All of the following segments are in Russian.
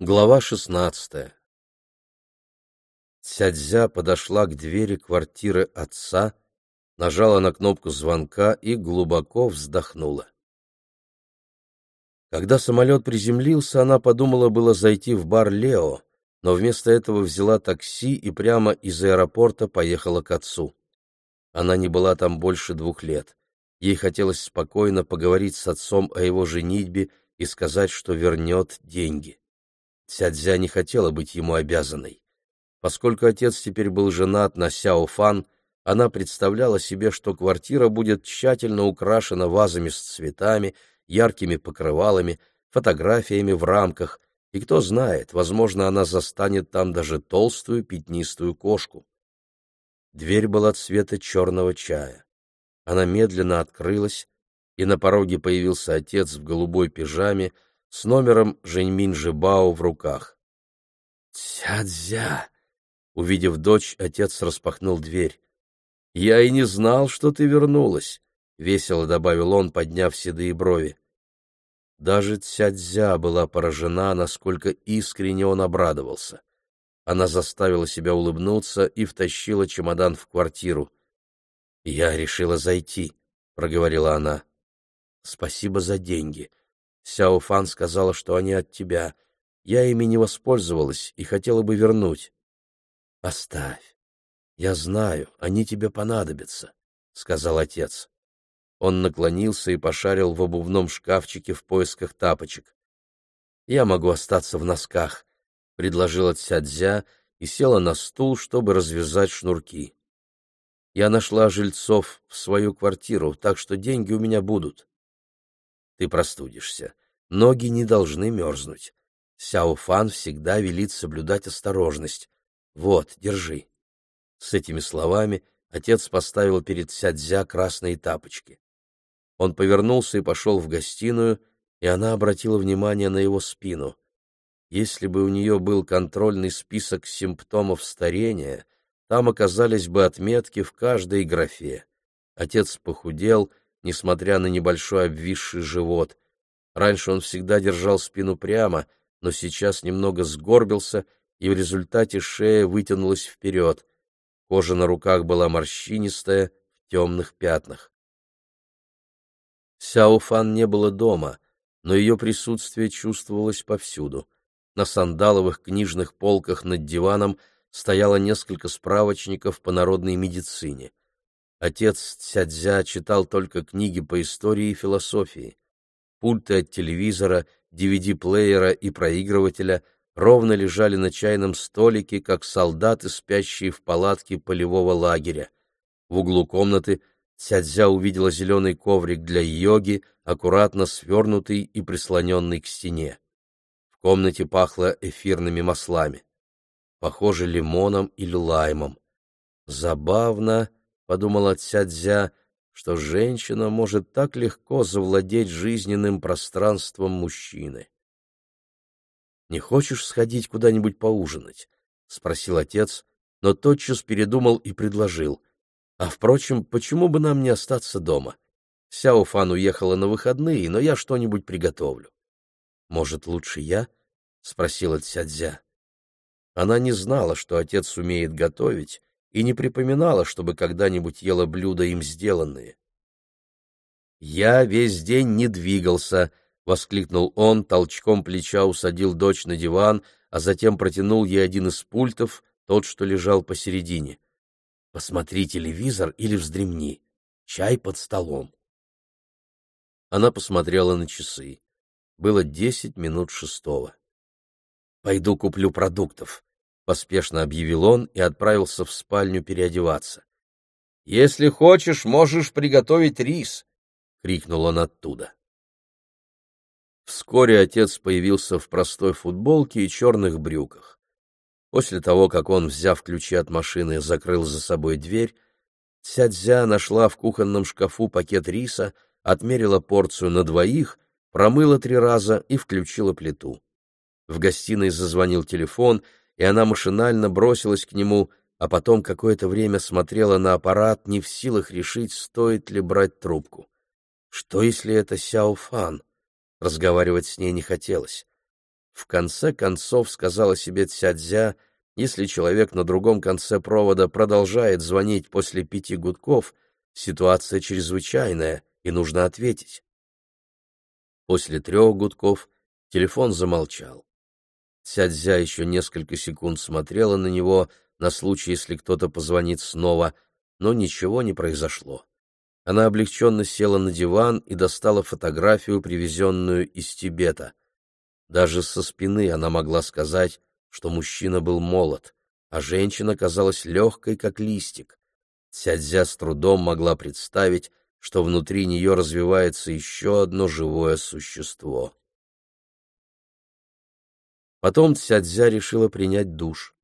Глава шестнадцатая Цядзя подошла к двери квартиры отца, нажала на кнопку звонка и глубоко вздохнула. Когда самолет приземлился, она подумала было зайти в бар «Лео», но вместо этого взяла такси и прямо из аэропорта поехала к отцу. Она не была там больше двух лет. Ей хотелось спокойно поговорить с отцом о его женитьбе и сказать, что вернет деньги. Цядзя не хотела быть ему обязанной. Поскольку отец теперь был женат на Сяо Фан, она представляла себе, что квартира будет тщательно украшена вазами с цветами, яркими покрывалами, фотографиями в рамках, и кто знает, возможно, она застанет там даже толстую пятнистую кошку. Дверь была цвета черного чая. Она медленно открылась, и на пороге появился отец в голубой пижаме, с номером Женьмин Жибао в руках. «Цядзя!» Увидев дочь, отец распахнул дверь. «Я и не знал, что ты вернулась», — весело добавил он, подняв седые брови. Даже Цядзя была поражена, насколько искренне он обрадовался. Она заставила себя улыбнуться и втащила чемодан в квартиру. «Я решила зайти», — проговорила она. «Спасибо за деньги. Сяо Фан сказала, что они от тебя. Я ими не воспользовалась и хотела бы вернуть. Оставь. Я знаю, они тебе понадобятся, сказал отец. Он наклонился и пошарил в обувном шкафчике в поисках тапочек. Я могу остаться в носках, предложила Цядзя и села на стул, чтобы развязать шнурки. Я нашла жильцов в свою квартиру, так что деньги у меня будут. Ты простудишься. Ноги не должны мерзнуть. Сяо Фан всегда велит соблюдать осторожность. Вот, держи. С этими словами отец поставил перед Сядзя красные тапочки. Он повернулся и пошел в гостиную, и она обратила внимание на его спину. Если бы у нее был контрольный список симптомов старения, там оказались бы отметки в каждой графе. Отец похудел, несмотря на небольшой обвисший живот. Раньше он всегда держал спину прямо, но сейчас немного сгорбился, и в результате шея вытянулась вперед. Кожа на руках была морщинистая, в темных пятнах. Сяофан не было дома, но ее присутствие чувствовалось повсюду. На сандаловых книжных полках над диваном стояло несколько справочников по народной медицине. Отец Цядзя читал только книги по истории и философии. Пульты от телевизора, DVD-плеера и проигрывателя ровно лежали на чайном столике, как солдаты, спящие в палатке полевого лагеря. В углу комнаты Цядзя увидела зеленый коврик для йоги, аккуратно свернутый и прислоненный к стене. В комнате пахло эфирными маслами. Похоже, лимоном или лаймом. Забавно, — подумала Цядзя, что женщина может так легко завладеть жизненным пространством мужчины. «Не хочешь сходить куда-нибудь поужинать?» — спросил отец, но тотчас передумал и предложил. «А, впрочем, почему бы нам не остаться дома? Сяо Фан уехала на выходные, но я что-нибудь приготовлю». «Может, лучше я?» — спросила Цядзя. Она не знала, что отец умеет готовить, и не припоминала, чтобы когда-нибудь ела блюда им сделанные. «Я весь день не двигался», — воскликнул он, толчком плеча усадил дочь на диван, а затем протянул ей один из пультов, тот, что лежал посередине. «Посмотри телевизор или вздремни. Чай под столом». Она посмотрела на часы. Было десять минут шестого. «Пойду куплю продуктов», поспешно объявил он и отправился в спальню переодеваться. Если хочешь, можешь приготовить рис, крикнул он оттуда. Вскоре отец появился в простой футболке и черных брюках. После того, как он, взяв ключи от машины, закрыл за собой дверь, Цядзя нашла в кухонном шкафу пакет риса, отмерила порцию на двоих, промыла три раза и включила плиту. В гостиной зазвонил телефон, и она машинально бросилась к нему, а потом какое-то время смотрела на аппарат, не в силах решить, стоит ли брать трубку. Что, если это Сяо Фан? Разговаривать с ней не хотелось. В конце концов, сказала себе Цядзя, если человек на другом конце провода продолжает звонить после пяти гудков, ситуация чрезвычайная, и нужно ответить. После трех гудков телефон замолчал. Цядзя еще несколько секунд смотрела на него на случай, если кто-то позвонит снова, но ничего не произошло. Она облегченно села на диван и достала фотографию, привезенную из Тибета. Даже со спины она могла сказать, что мужчина был молод, а женщина казалась легкой, как листик. Цядзя с трудом могла представить, что внутри нее развивается еще одно живое существо. Потом Цядзя решила принять душ.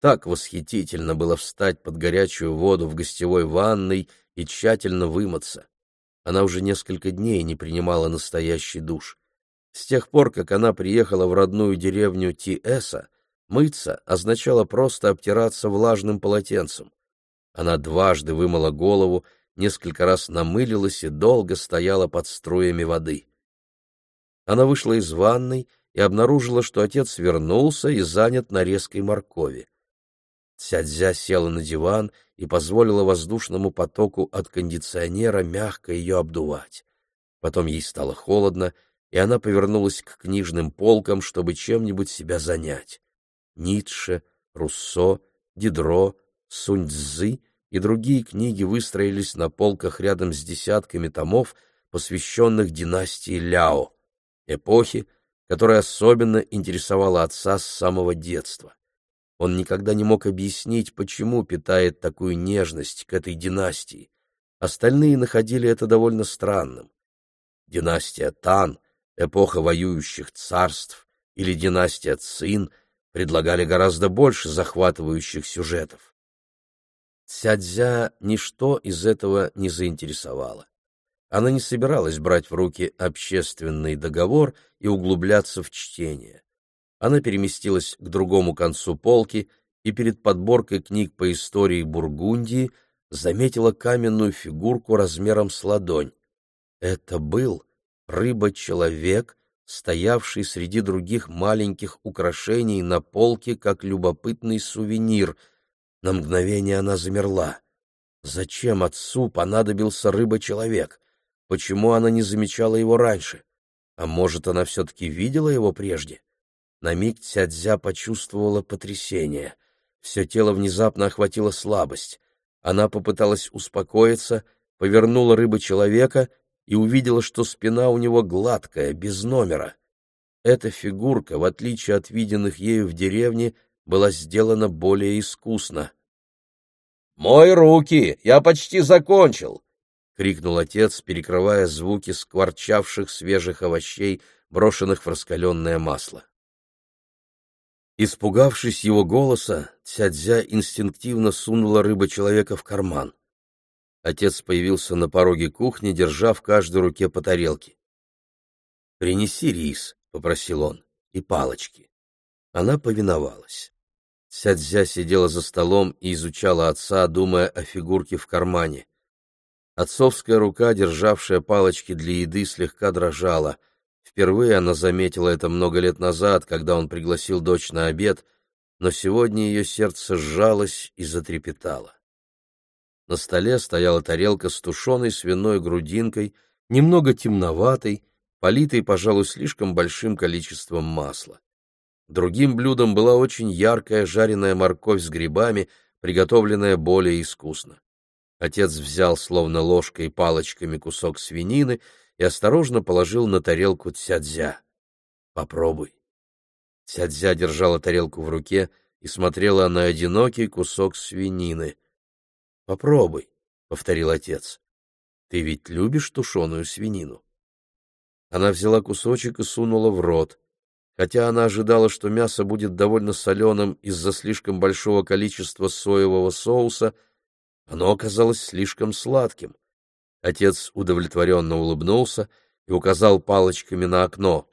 Так восхитительно было встать под горячую воду в гостевой ванной и тщательно вымыться. Она уже несколько дней не принимала настоящий душ. С тех пор, как она приехала в родную деревню Тиэса, мыться означало просто обтираться влажным полотенцем. Она дважды вымыла голову, несколько раз намылилась и долго стояла под струями воды. Она вышла из ванной и обнаружила, что отец вернулся и занят нарезкой моркови. Цядзя села на диван и позволила воздушному потоку от кондиционера мягко ее обдувать. Потом ей стало холодно, и она повернулась к книжным полкам, чтобы чем-нибудь себя занять. Ницше, Руссо, Дидро, Сунь-Цзы и другие книги выстроились на полках рядом с десятками томов, посвященных династии Ляо, эпохи, которая особенно интересовала отца с самого детства. Он никогда не мог объяснить, почему питает такую нежность к этой династии. Остальные находили это довольно странным. Династия Тан, эпоха воюющих царств или династия Цин предлагали гораздо больше захватывающих сюжетов. Цядзя ничто из этого не заинтересовало. Она не собиралась брать в руки общественный договор и углубляться в чтение она переместилась к другому концу полки и перед подборкой книг по истории Бургундии заметила каменную фигурку размером с ладонь. Это был рыба-человек, стоявший среди других маленьких украшений на полке, как любопытный сувенир. На мгновение она замерла. Зачем отцу понадобился рыба-человек? Почему она не замечала его раньше? А может, она все-таки видела его прежде? На миг Цядзя почувствовала потрясение. Все тело внезапно охватила слабость. Она попыталась успокоиться, повернула рыбы человека и увидела, что спина у него гладкая, без номера. Эта фигурка, в отличие от виденных ею в деревне, была сделана более искусно. «Мой руки! Я почти закончил!» — крикнул отец, перекрывая звуки скворчавших свежих овощей, брошенных в раскаленное масло. Испугавшись его голоса, Цядзя инстинктивно сунула рыба-человека в карман. Отец появился на пороге кухни, держа в каждой руке по тарелке. «Принеси рис», — попросил он, — «и палочки». Она повиновалась. Цядзя сидела за столом и изучала отца, думая о фигурке в кармане. Отцовская рука, державшая палочки для еды, слегка дрожала — Впервые она заметила это много лет назад, когда он пригласил дочь на обед, но сегодня ее сердце сжалось и затрепетало. На столе стояла тарелка с тушеной свиной грудинкой, немного темноватой, политой, пожалуй, слишком большим количеством масла. Другим блюдом была очень яркая жареная морковь с грибами, приготовленная более искусно. Отец взял словно ложкой и палочками кусок свинины и осторожно положил на тарелку Цядзя. «Попробуй». Цядзя держала тарелку в руке и смотрела на одинокий кусок свинины. «Попробуй», — повторил отец. «Ты ведь любишь тушеную свинину?» Она взяла кусочек и сунула в рот. Хотя она ожидала, что мясо будет довольно соленым из-за слишком большого количества соевого соуса, оно оказалось слишком сладким. Отец удовлетворенно улыбнулся и указал палочками на окно.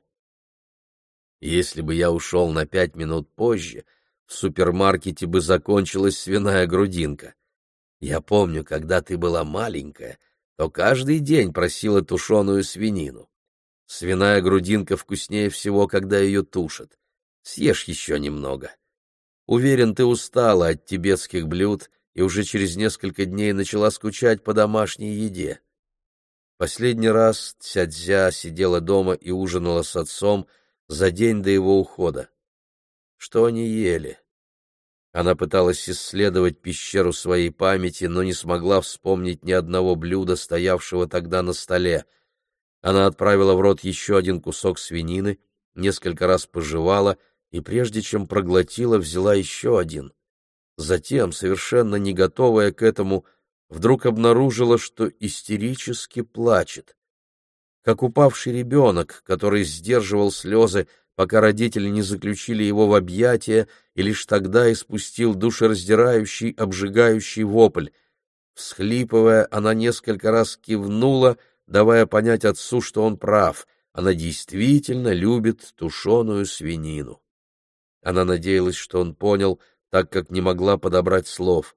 Если бы я ушел на пять минут позже, в супермаркете бы закончилась свиная грудинка. Я помню, когда ты была маленькая, то каждый день просила тушеную свинину. Свиная грудинка вкуснее всего, когда ее тушат. Съешь еще немного. Уверен, ты устала от тибетских блюд и уже через несколько дней начала скучать по домашней еде. Последний раз Цядзя сидела дома и ужинала с отцом за день до его ухода. Что они ели? Она пыталась исследовать пещеру своей памяти, но не смогла вспомнить ни одного блюда, стоявшего тогда на столе. Она отправила в рот еще один кусок свинины, несколько раз пожевала и, прежде чем проглотила, взяла еще один. Затем, совершенно не готовая к этому, вдруг обнаружила, что истерически плачет. Как упавший ребенок, который сдерживал слезы, пока родители не заключили его в объятия, и лишь тогда испустил душераздирающий, обжигающий вопль. Всхлипывая, она несколько раз кивнула, давая понять отцу, что он прав, она действительно любит тушеную свинину. Она надеялась, что он понял, так как не могла подобрать слов.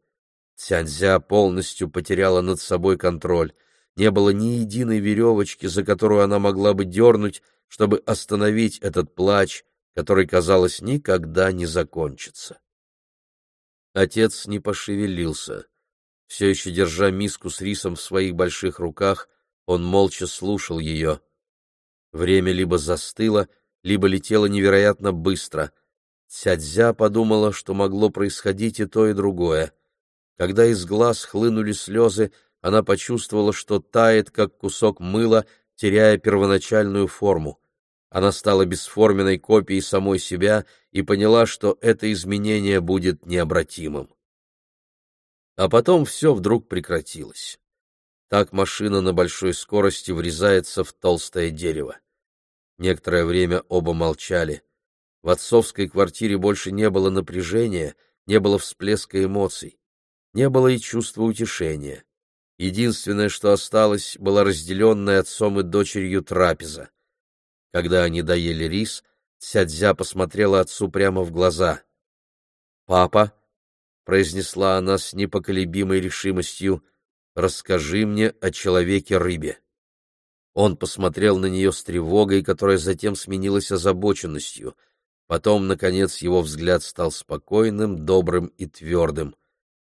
Цяньзя полностью потеряла над собой контроль. Не было ни единой веревочки, за которую она могла бы дернуть, чтобы остановить этот плач, который, казалось, никогда не закончится. Отец не пошевелился. Все еще держа миску с рисом в своих больших руках, он молча слушал ее. Время либо застыло, либо летело невероятно быстро. Цядзя подумала, что могло происходить и то, и другое. Когда из глаз хлынули слезы, она почувствовала, что тает, как кусок мыла, теряя первоначальную форму. Она стала бесформенной копией самой себя и поняла, что это изменение будет необратимым. А потом все вдруг прекратилось. Так машина на большой скорости врезается в толстое дерево. Некоторое время оба молчали. В отцовской квартире больше не было напряжения, не было всплеска эмоций, не было и чувства утешения. Единственное, что осталось, была разделенная отцом и дочерью трапеза. Когда они доели рис, Цядзя посмотрела отцу прямо в глаза. «Папа», — произнесла она с непоколебимой решимостью, — «расскажи мне о человеке-рыбе». Он посмотрел на нее с тревогой, которая затем сменилась озабоченностью. Потом, наконец, его взгляд стал спокойным, добрым и твердым.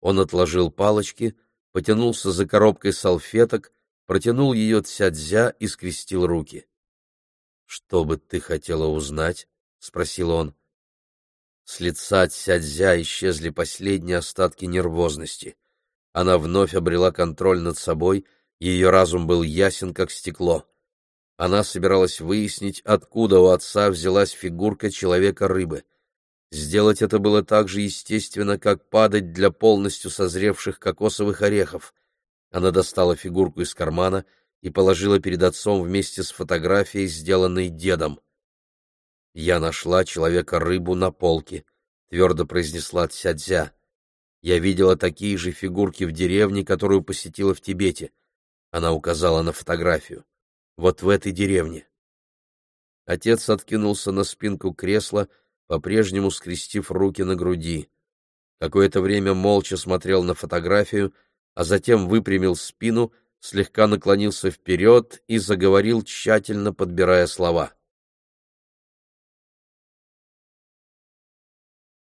Он отложил палочки, потянулся за коробкой салфеток, протянул ее Цядзя и скрестил руки. Что бы ты хотела узнать? спросил он. С лица Цядзя исчезли последние остатки нервозности. Она вновь обрела контроль над собой, ее разум был ясен, как стекло. Она собиралась выяснить, откуда у отца взялась фигурка человека-рыбы. Сделать это было так же естественно, как падать для полностью созревших кокосовых орехов. Она достала фигурку из кармана — и положила перед отцом вместе с фотографией, сделанной дедом. «Я нашла человека-рыбу на полке», — твердо произнесла Цядзя. «Я видела такие же фигурки в деревне, которую посетила в Тибете». Она указала на фотографию. «Вот в этой деревне». Отец откинулся на спинку кресла, по-прежнему скрестив руки на груди. Какое-то время молча смотрел на фотографию, а затем выпрямил спину — слегка наклонился вперед и заговорил, тщательно подбирая слова.